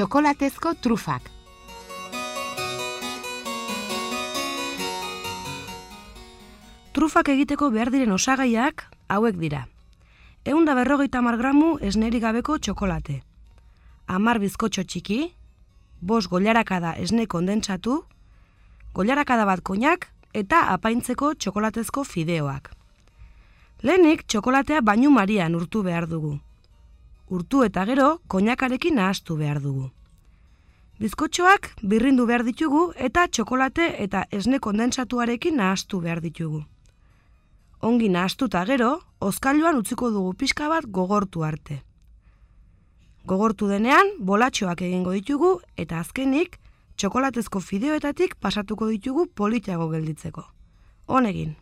txokolatezko trufak. Trufak egiteko behar diren osagaiak hauek dira. Egun da berrogeita mar gramu esneri gabeko txokolate. Amar bizkotxo txiki, bos gollarakada esne kondentsatu, gollarakada bat koinak eta apaintzeko txokolatezko fideoak. Lehenik txokolatea bainu marian urtu behar dugu. Urtu eta gero koinakarekin nahastu behar dugu. Bizkotxoak birrindu behar ditugu eta txokolate eta esne kondentsatuarekin nahastu behar ditugu. Ongi nahastuta gero, ozkailuan utziko dugu pixka bat gogortu arte. Gogortu denean, bolatxoak egingo ditugu eta azkenik, txokolatezko fideoetatik pasatuko ditugu politiago gelditzeko. Honegin.